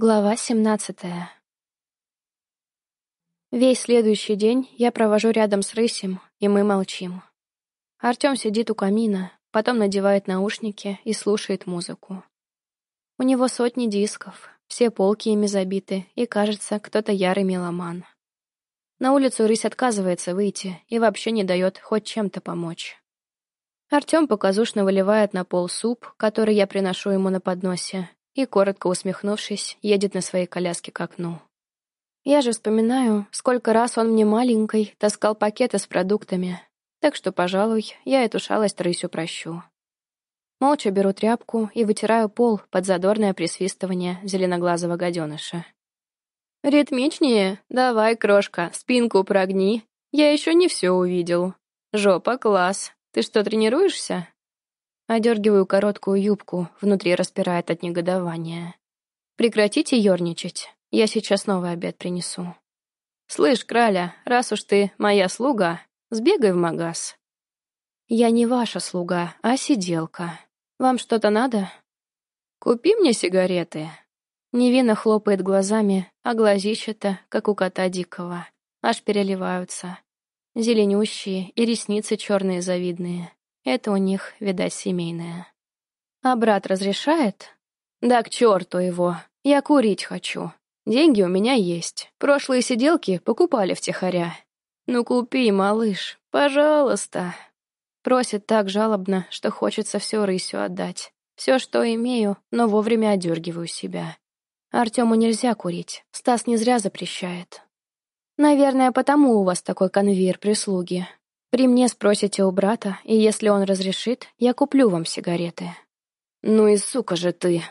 Глава 17 Весь следующий день я провожу рядом с Рысем, и мы молчим. Артем сидит у камина, потом надевает наушники и слушает музыку. У него сотни дисков, все полки ими забиты, и, кажется, кто-то ярый меломан. На улицу Рысь отказывается выйти и вообще не дает хоть чем-то помочь. Артем показушно выливает на пол суп, который я приношу ему на подносе, и, коротко усмехнувшись, едет на своей коляске к окну. Я же вспоминаю, сколько раз он мне маленькой таскал пакеты с продуктами, так что, пожалуй, я эту шалость рысью прощу. Молча беру тряпку и вытираю пол под задорное присвистывание зеленоглазого гаденыша. «Ритмичнее? Давай, крошка, спинку прогни. Я еще не все увидел. Жопа, класс. Ты что, тренируешься?» Одергиваю короткую юбку, внутри распирает от негодования. «Прекратите ерничать, я сейчас новый обед принесу». «Слышь, краля, раз уж ты моя слуга, сбегай в магаз». «Я не ваша слуга, а сиделка. Вам что-то надо?» «Купи мне сигареты». Невинно хлопает глазами, а глазища-то, как у кота дикого, аж переливаются. Зеленющие и ресницы черные завидные. Это у них, видать, семейное. А брат разрешает? Да к черту его. Я курить хочу. Деньги у меня есть. Прошлые сиделки покупали втихаря. Ну купи, малыш, пожалуйста. Просит так жалобно, что хочется все рысью отдать. Все, что имею, но вовремя одергиваю себя. Артему нельзя курить. Стас не зря запрещает. Наверное, потому у вас такой конвейер прислуги. При мне спросите у брата, и если он разрешит, я куплю вам сигареты. Ну и сука же ты.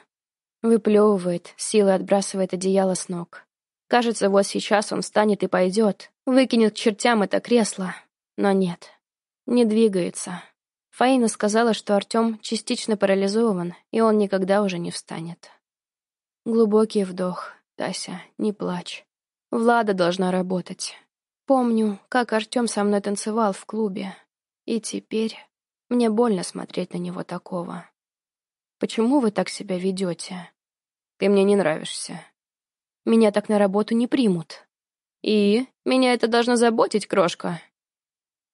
Выплевывает, силой отбрасывает одеяло с ног. Кажется, вот сейчас он встанет и пойдет, выкинет к чертям это кресло. Но нет, не двигается. Фаина сказала, что Артем частично парализован, и он никогда уже не встанет. Глубокий вдох. Тася, не плачь. Влада должна работать. Помню, как Артем со мной танцевал в клубе. И теперь мне больно смотреть на него такого. Почему вы так себя ведете? Ты мне не нравишься. Меня так на работу не примут. И меня это должно заботить, крошка.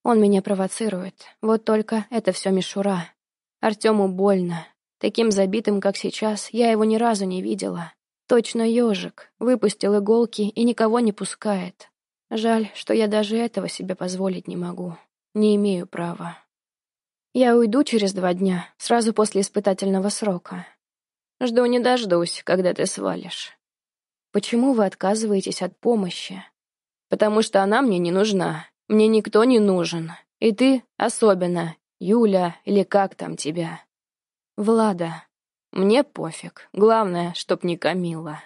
Он меня провоцирует. Вот только это все мишура. Артему больно. Таким забитым, как сейчас, я его ни разу не видела. Точно ежик. Выпустил иголки и никого не пускает. Жаль, что я даже этого себе позволить не могу. Не имею права. Я уйду через два дня, сразу после испытательного срока. Жду не дождусь, когда ты свалишь. Почему вы отказываетесь от помощи? Потому что она мне не нужна. Мне никто не нужен. И ты особенно, Юля или как там тебя. Влада. Мне пофиг. Главное, чтоб не Камила.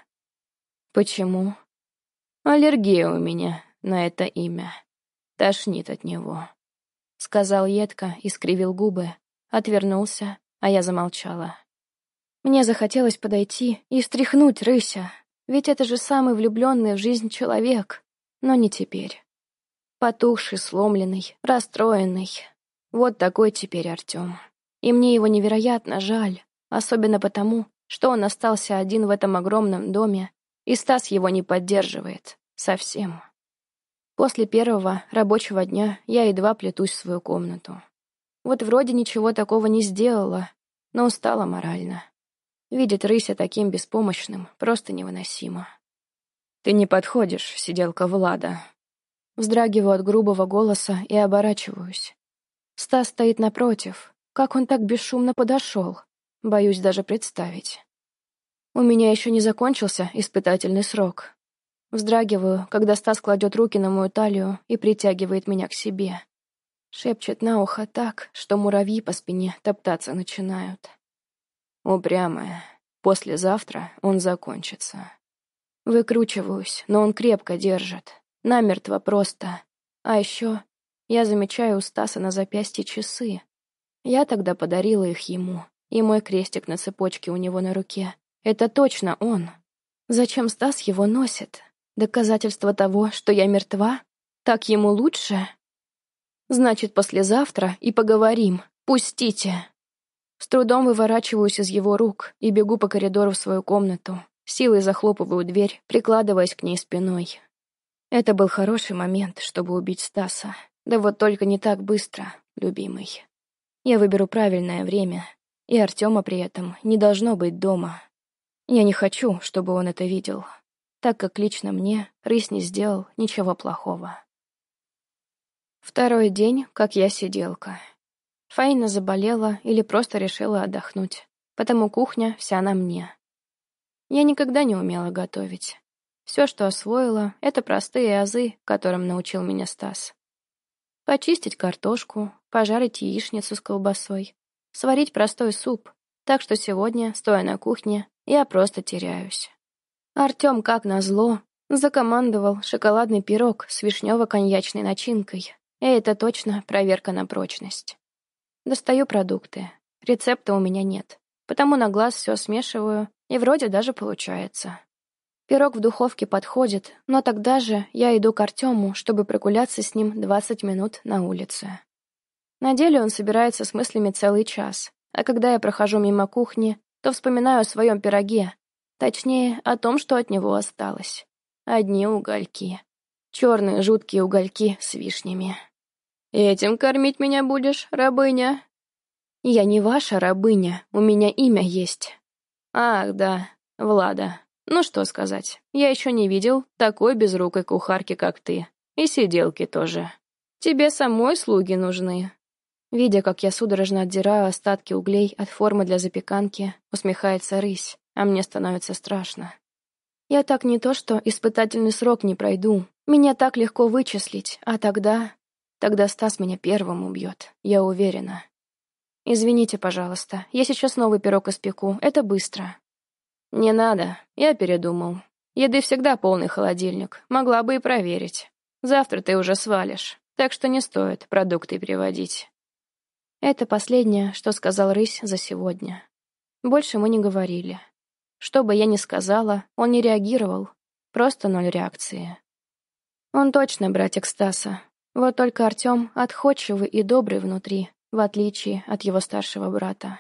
Почему? Аллергия у меня на это имя. Тошнит от него. Сказал едко и скривил губы, отвернулся, а я замолчала. Мне захотелось подойти и встряхнуть рыся, ведь это же самый влюбленный в жизнь человек, но не теперь. Потухший, сломленный, расстроенный. Вот такой теперь Артем. И мне его невероятно жаль, особенно потому, что он остался один в этом огромном доме, и Стас его не поддерживает. Совсем. После первого рабочего дня я едва плетусь в свою комнату. Вот вроде ничего такого не сделала, но устала морально. Видеть рыся таким беспомощным просто невыносимо. «Ты не подходишь, сиделка Влада». Вздрагиваю от грубого голоса и оборачиваюсь. Стас стоит напротив. Как он так бесшумно подошел? Боюсь даже представить. У меня еще не закончился испытательный срок, Вздрагиваю, когда Стас кладет руки на мою талию и притягивает меня к себе. Шепчет на ухо так, что муравьи по спине топтаться начинают. Упрямая. Послезавтра он закончится. Выкручиваюсь, но он крепко держит. Намертво просто. А еще я замечаю у Стаса на запястье часы. Я тогда подарила их ему, и мой крестик на цепочке у него на руке. Это точно он. Зачем Стас его носит? Доказательство того, что я мертва? Так ему лучше? Значит, послезавтра и поговорим. Пустите. С трудом выворачиваюсь из его рук и бегу по коридору в свою комнату. силой захлопываю дверь, прикладываясь к ней спиной. Это был хороший момент, чтобы убить Стаса. Да вот только не так быстро, любимый. Я выберу правильное время, и Артема при этом не должно быть дома. Я не хочу, чтобы он это видел, так как лично мне рысь не сделал ничего плохого. Второй день, как я сиделка. Фаина заболела или просто решила отдохнуть, потому кухня вся на мне. Я никогда не умела готовить. Все, что освоила, это простые азы, которым научил меня Стас. Почистить картошку, пожарить яичницу с колбасой, сварить простой суп, так что сегодня, стоя на кухне, я просто теряюсь. Артем, как назло, закомандовал шоколадный пирог с вишнево-коньячной начинкой, и это точно проверка на прочность. Достаю продукты. Рецепта у меня нет, потому на глаз все смешиваю, и вроде даже получается. Пирог в духовке подходит, но тогда же я иду к Артему, чтобы прогуляться с ним 20 минут на улице. На деле он собирается с мыслями целый час, а когда я прохожу мимо кухни, то вспоминаю о своем пироге, точнее, о том, что от него осталось. Одни угольки. Черные жуткие угольки с вишнями. «Этим кормить меня будешь, рабыня?» «Я не ваша рабыня, у меня имя есть». «Ах, да, Влада. Ну что сказать, я еще не видел такой безрукой кухарки, как ты. И сиделки тоже. Тебе самой слуги нужны». Видя, как я судорожно отдираю остатки углей от формы для запеканки, усмехается рысь, а мне становится страшно. Я так не то что испытательный срок не пройду, меня так легко вычислить, а тогда... Тогда Стас меня первым убьет, я уверена. Извините, пожалуйста, я сейчас новый пирог испеку, это быстро. «Не надо, я передумал. Еды всегда полный холодильник, могла бы и проверить. Завтра ты уже свалишь, так что не стоит продукты приводить». Это последнее, что сказал Рысь за сегодня. Больше мы не говорили. Что бы я ни сказала, он не реагировал, просто ноль реакции. Он точно братик Стаса, вот только Артем отходчивый и добрый внутри, в отличие от его старшего брата.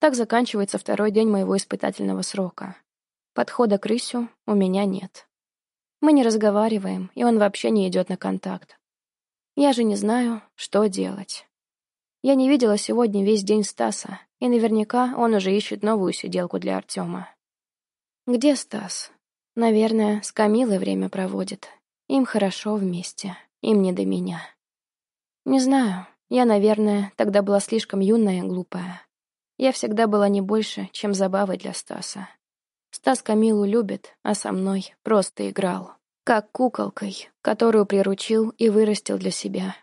Так заканчивается второй день моего испытательного срока. Подхода к рысю у меня нет. Мы не разговариваем, и он вообще не идет на контакт. Я же не знаю, что делать. Я не видела сегодня весь день Стаса, и наверняка он уже ищет новую сиделку для Артема. Где Стас? Наверное, с Камилой время проводит. Им хорошо вместе, им не до меня. Не знаю, я, наверное, тогда была слишком юная и глупая. Я всегда была не больше, чем забавой для Стаса. Стас Камилу любит, а со мной просто играл. Как куколкой, которую приручил и вырастил для себя.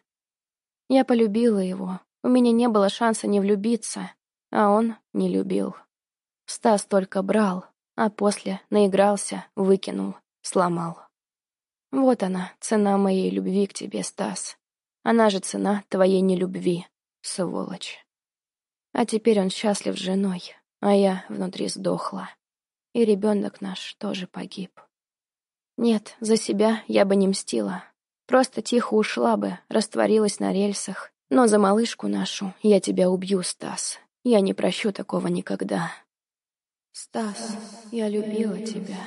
Я полюбила его. У меня не было шанса не влюбиться, а он не любил. Стас только брал, а после наигрался, выкинул, сломал. Вот она, цена моей любви к тебе, Стас. Она же цена твоей нелюбви, сволочь. А теперь он счастлив с женой, а я внутри сдохла. И ребенок наш тоже погиб. Нет, за себя я бы не мстила. Просто тихо ушла бы, растворилась на рельсах. Но за малышку нашу я тебя убью, Стас. Я не прощу такого никогда. Стас, я любила тебя.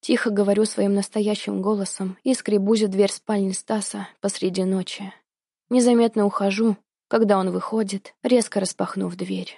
Тихо говорю своим настоящим голосом и скребузю дверь спальни Стаса посреди ночи. Незаметно ухожу, когда он выходит, резко распахнув дверь.